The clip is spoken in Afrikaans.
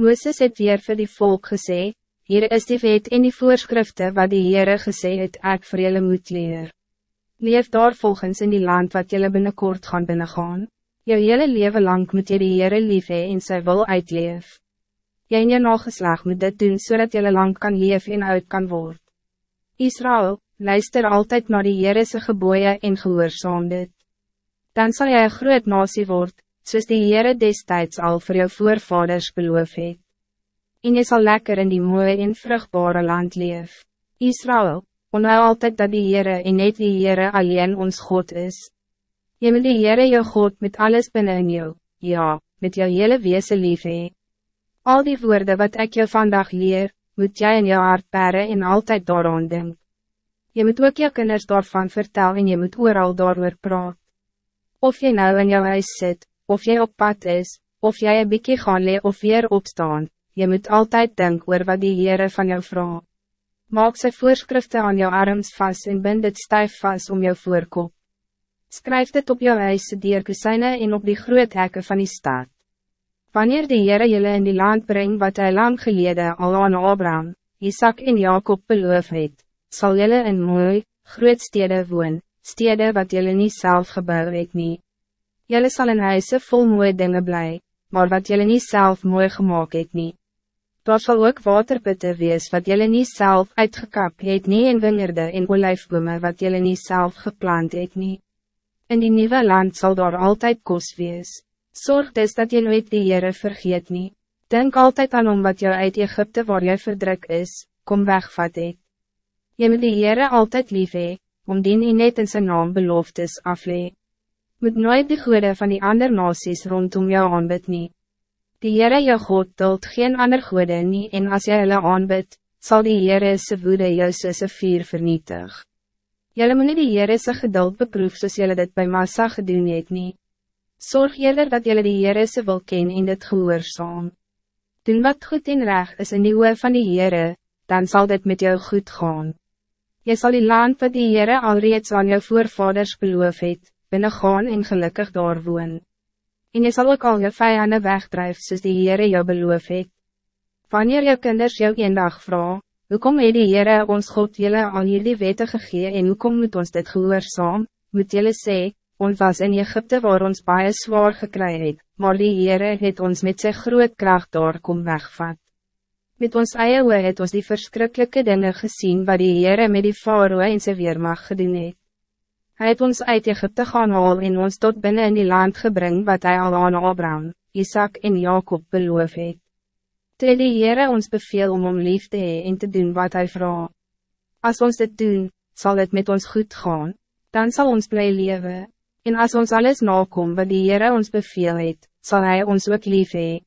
Mooses het weer vir die volk gesê, Hier is die wet en die voorschriften wat die Heere gesê het ek vir julle moet leer. Leef daar volgens in die land wat julle binnenkort gaan binnengaan. Jou hele leven lang moet jy die Heere lief hee en sy wil uitleef. Jy en jou nageslag moet dit doen zodat so julle lang kan leef en uit kan word. Israël, luister altijd naar die Heerese geboeien en gehoorzaam dit. Dan zal jy een groot nasie word, soos die Heere destijds al voor jou voorvaders beloof het. En jy sal lekker in die mooie en vruchtbare land leef. Israël, onhou altijd dat die Heere en net die Heere alleen ons God is. Je moet die Heere jou God met alles binnen in jou, ja, met jou hele wezen lief hee. Al die woorden wat ik jou vandaag leer, moet jij in jou hart bere en altijd daaraan denk. Je moet ook jou kinders daarvan vertellen en je moet ooral daarover praat. Of je nou in jou huis zit, of jy op pad is, of jy een bykie gaan lee of weer opstaan, je moet altijd denken oor wat die Heere van jou vraag. Maak sy voorschriften aan jou arms vast en bind het stijf vast om jou voorkop. Skryf dit op jou huise dierkusyne en op die groot hekke van die stad. Wanneer die Heere jylle in die land brengt wat hij lang geleden al aan Abraham, Isaac en Jacob beloof het, sal jylle in mooi, groot stede woon, stede wat jylle nie self gebouw het nie. Jelle zal in huise vol mooie dingen blij, maar wat jullie niet zelf mooi gemaakt het niet. Daar zal ook waterputte wees wat jullie niet zelf uitgekap het nie en wingerde en olijfbome wat jullie niet zelf geplant het niet. In die nieuwe land zal daar altijd kos wees. Zorg dus dat je nooit die Heere vergeet niet. Denk altijd aan om wat jou uit Egypte waar jy verdruk is, kom weg vat ek. Je moet die Heere altijd lief hee, om die nie net in zijn naam beloftes aflee moet nooit de goede van die ander nasies rondom jou aanbid nie. Die Heere jou God dult geen ander goede nie en as jy hulle aanbid, sal die Heere se woede jou soos een vuur vernietig. Jylle moet nie die Heere se geduld beproef soos jylle dit by massa gedoen het nie. Zorg eerder dat jylle die Heere se wil ken en dit gehoorzaam. Doen wat goed en reg is in die oor van die Heere, dan zal dit met jou goed gaan. Jy sal die land wat die Heere alreeds aan jou voorvaders beloof het, binnen gaan en gelukkig daar woon. En jy sal ook al jou vijanden wegdrijf soos die Heere jou beloof het. Wanneer jou kinders jou een dag vraag, hoekom het die Heere ons God jylle al hierdie wette gegee en hoekom moet ons dit gehoorzaam, moet jylle sê, ons was in Egypte waar ons baie zwaar gekry het, maar die Heere het ons met sy groot kracht daar kom wegvat. Met ons eie het ons die verschrikkelijke dingen gezien wat die Heere met die Faroe en sy weermacht gedoen het. Hij het ons uit Egypte gaan haal en ons tot binnen in die land gebring wat hij al aan Abraham, Isaac en Jacob beloof het. Toe die Heere ons beveel om om lief te hee en te doen wat hij vraagt. Als ons dit doen, zal het met ons goed gaan, dan zal ons blij leven. En als ons alles nakom wat die Heere ons beveel het, zal hij ons ook lief hee.